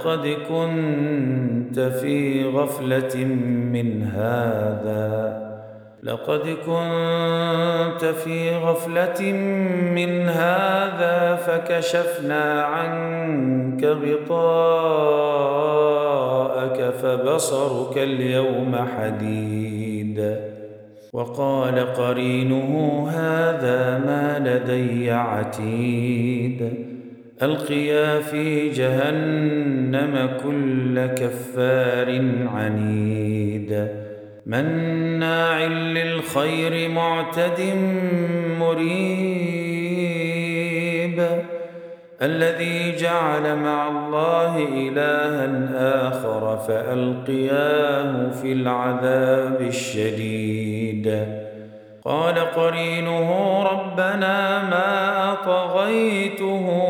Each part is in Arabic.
لقد كنت في غفلة من هذا. لقد كنت في غفلة من هذا فكشفنا عنك غطاءك فبصرك اليوم حديد. وقال قرينه هذا ما لدي عتيد. ألقيا في جهنم كل كفار عنيد. مناع للخير معتد مريب. الذي جعل مع الله إلها آخر فألقياه في العذاب الشديد. قال قرينه ربنا ما أطغيته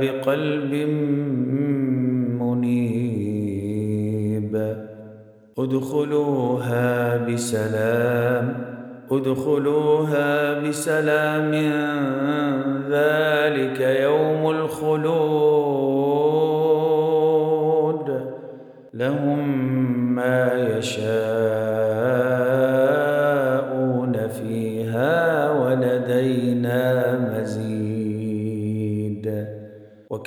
بقلب منيب. ادخلوها بسلام ادخلوها بسلام. ذلك يوم الخلود. لهم ما يشاءون